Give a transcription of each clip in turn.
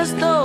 estoy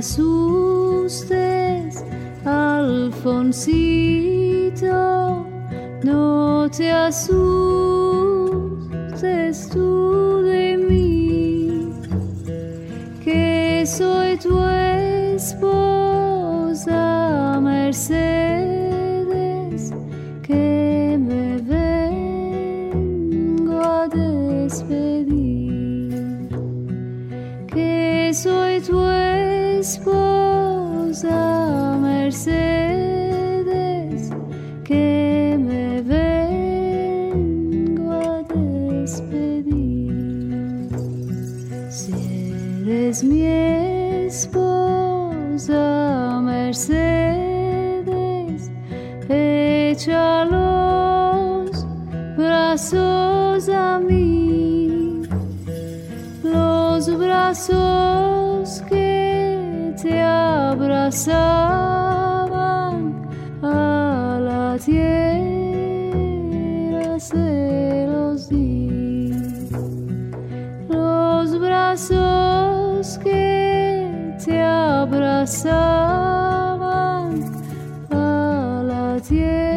asustes, Alfonsito, no te asustes. regresaban a la tierra de los. Los brazos que te abrazaban a la tierra.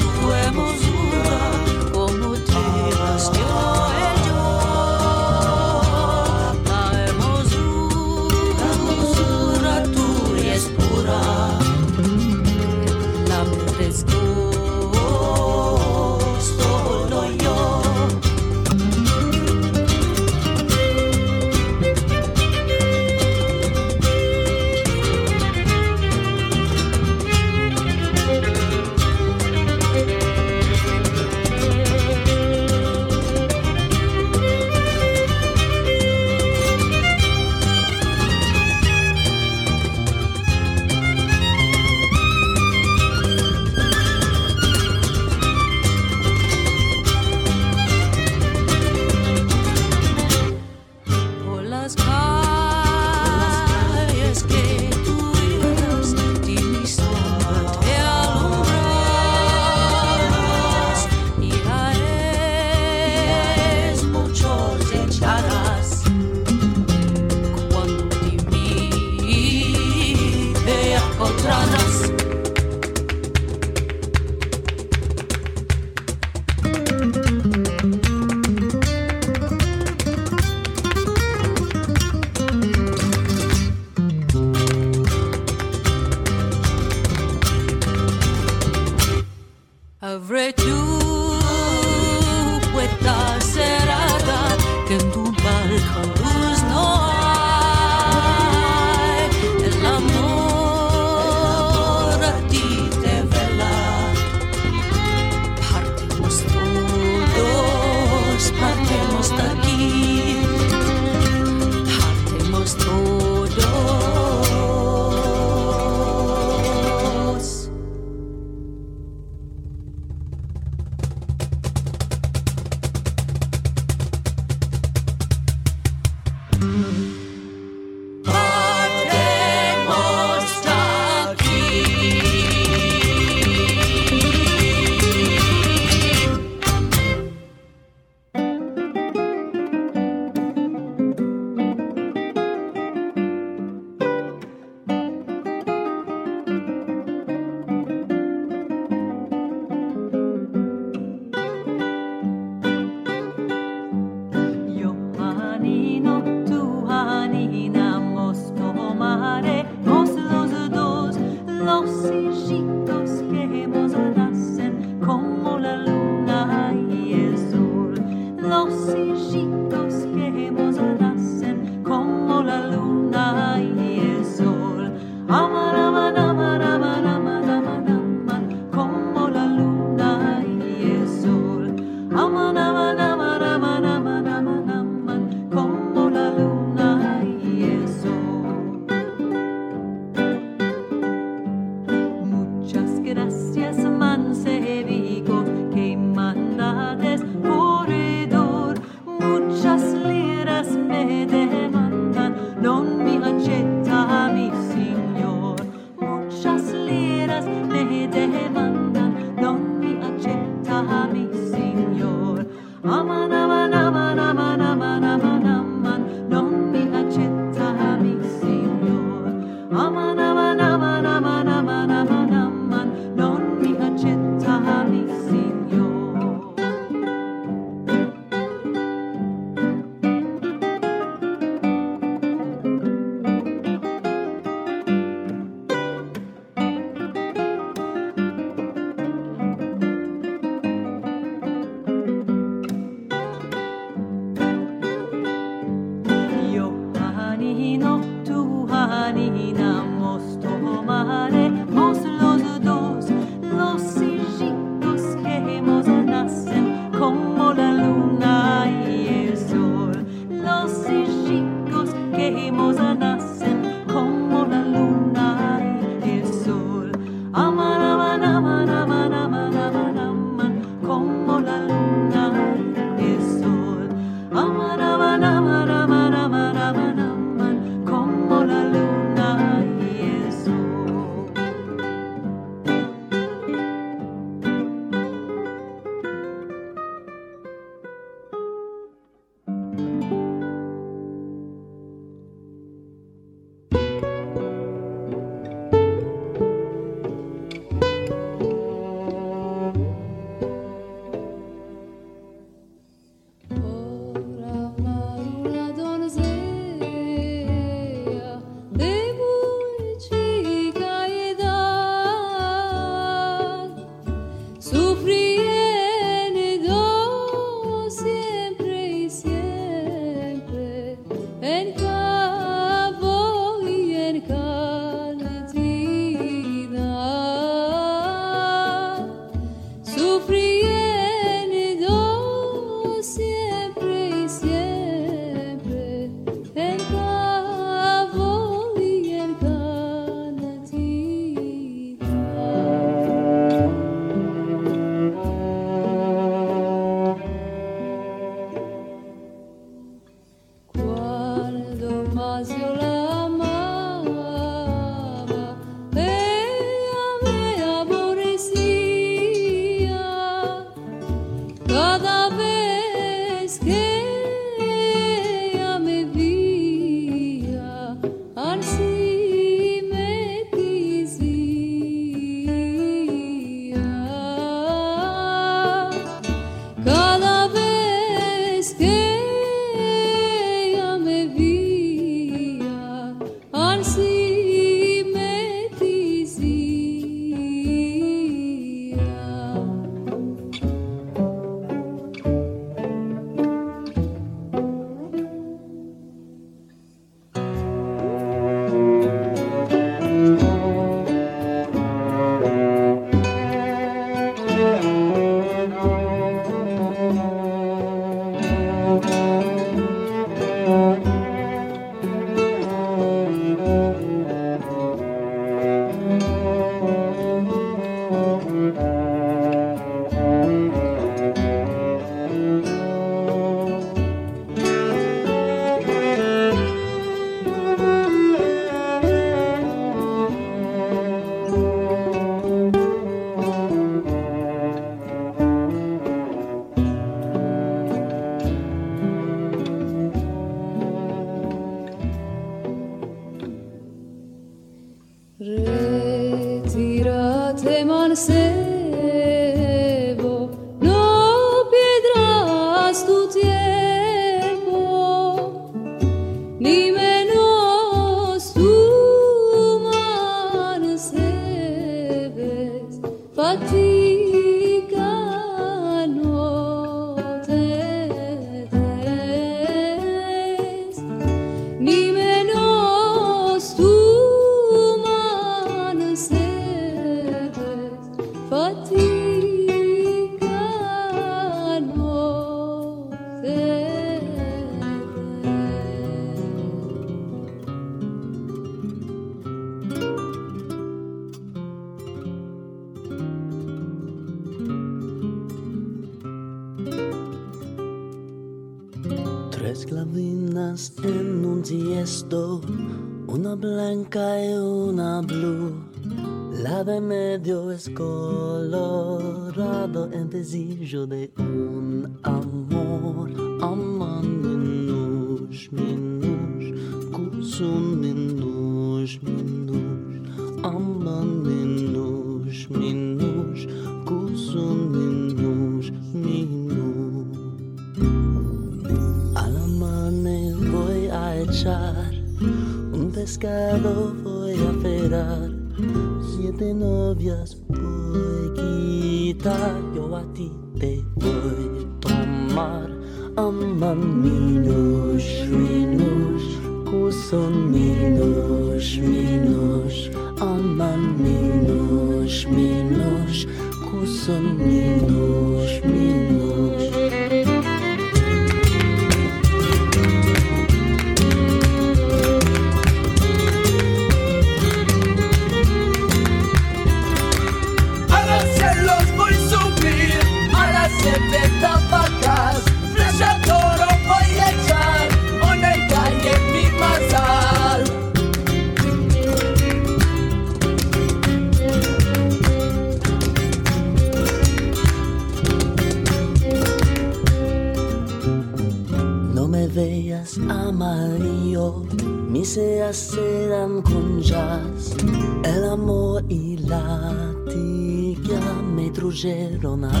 on the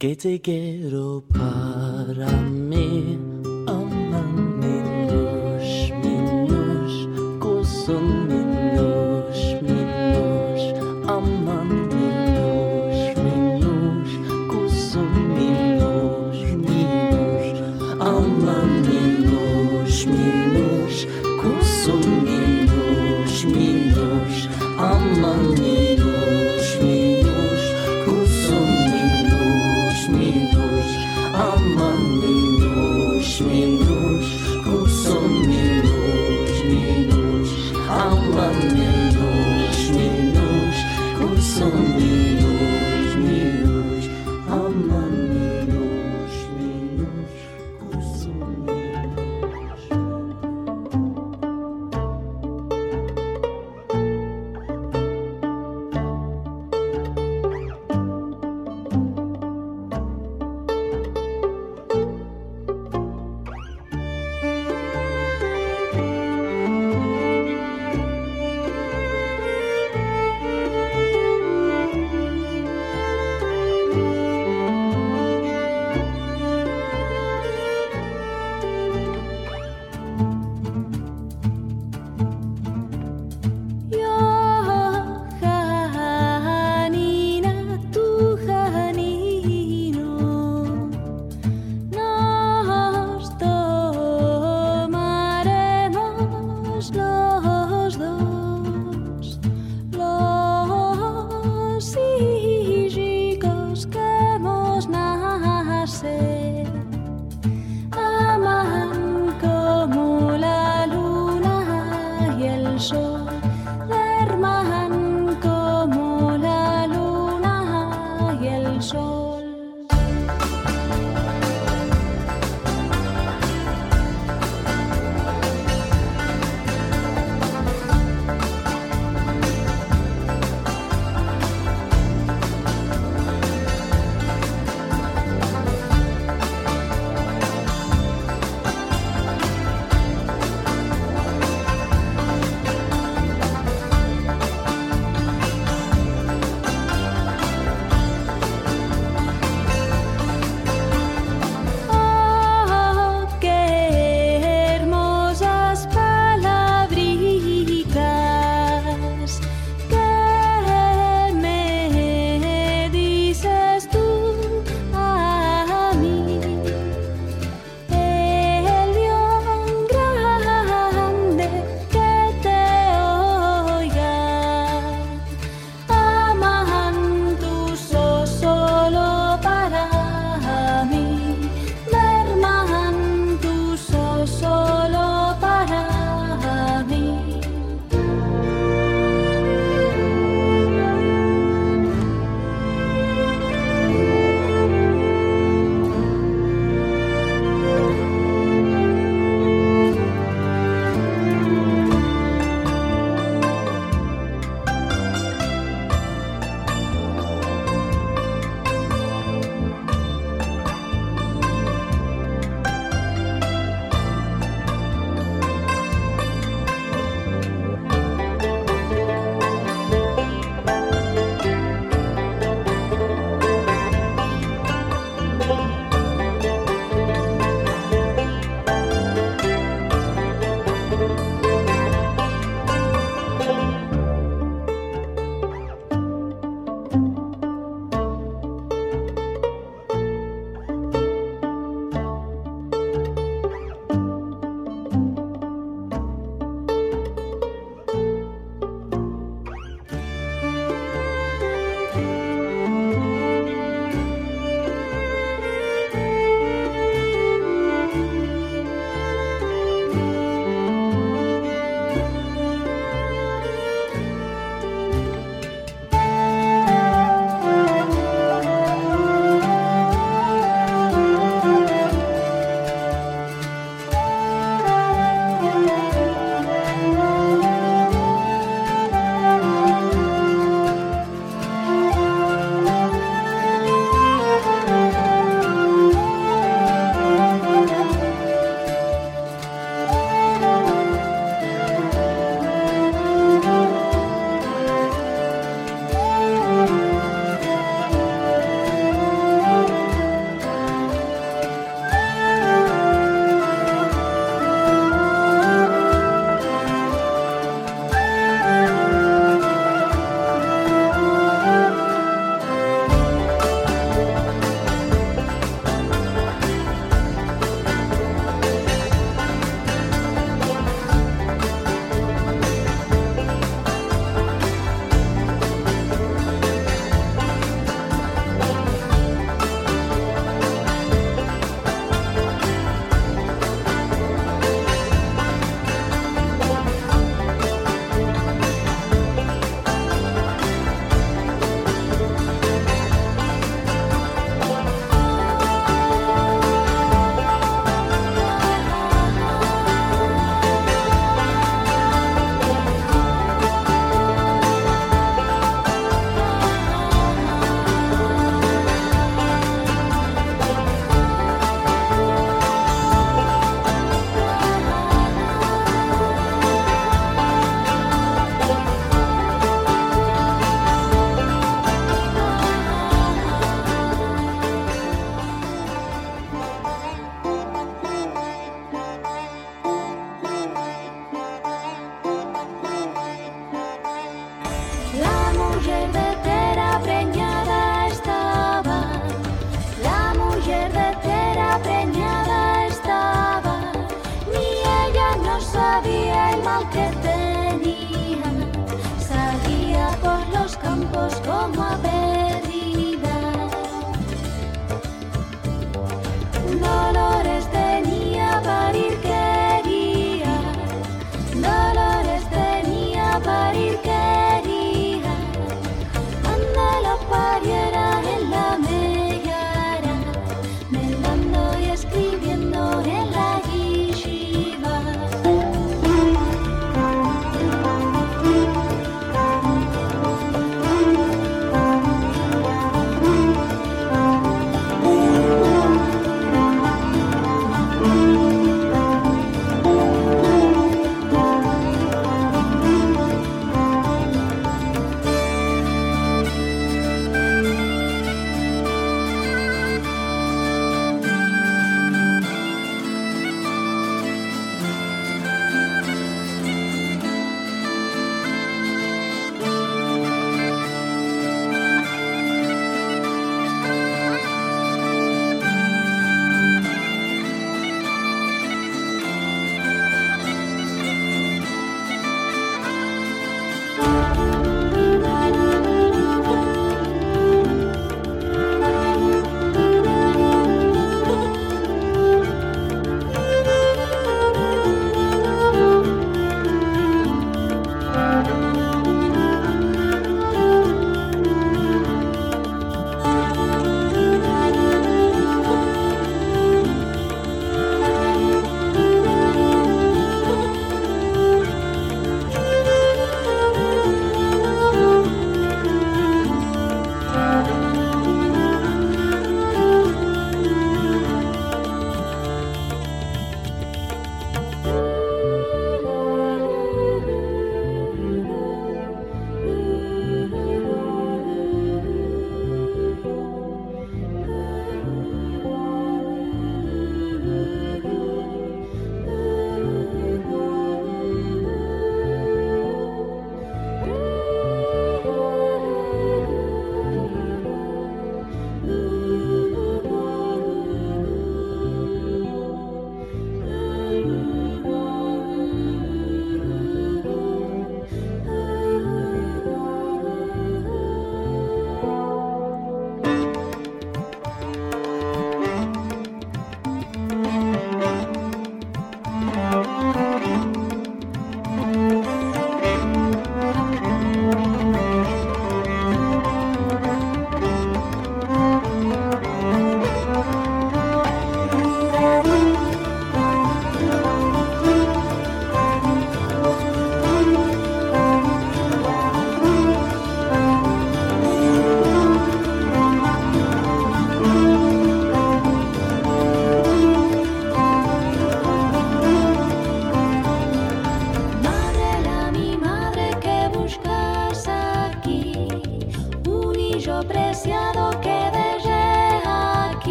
te quiero para mí.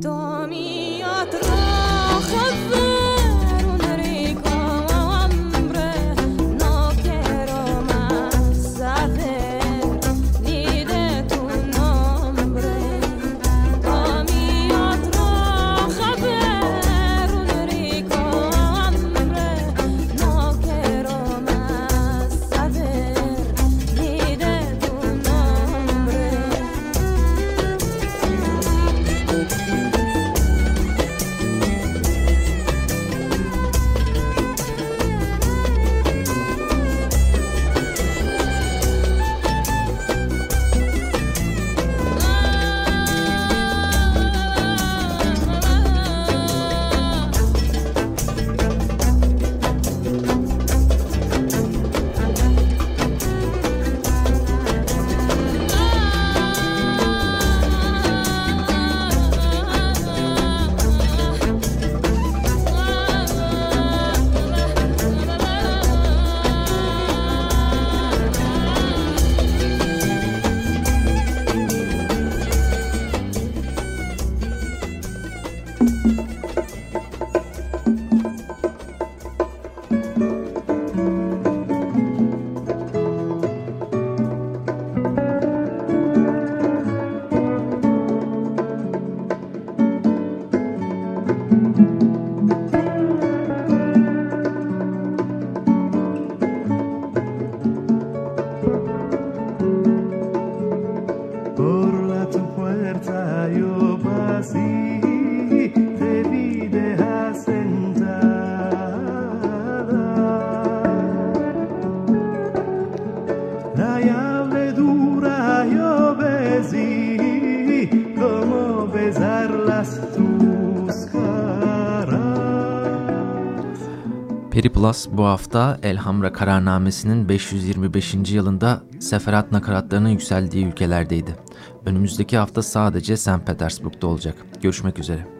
Domi. Plus bu hafta Elhamra kararnamesinin 525. yılında seferat nakaratlarının yükseldiği ülkelerdeydi. Önümüzdeki hafta sadece St. Petersburg'da olacak. Görüşmek üzere.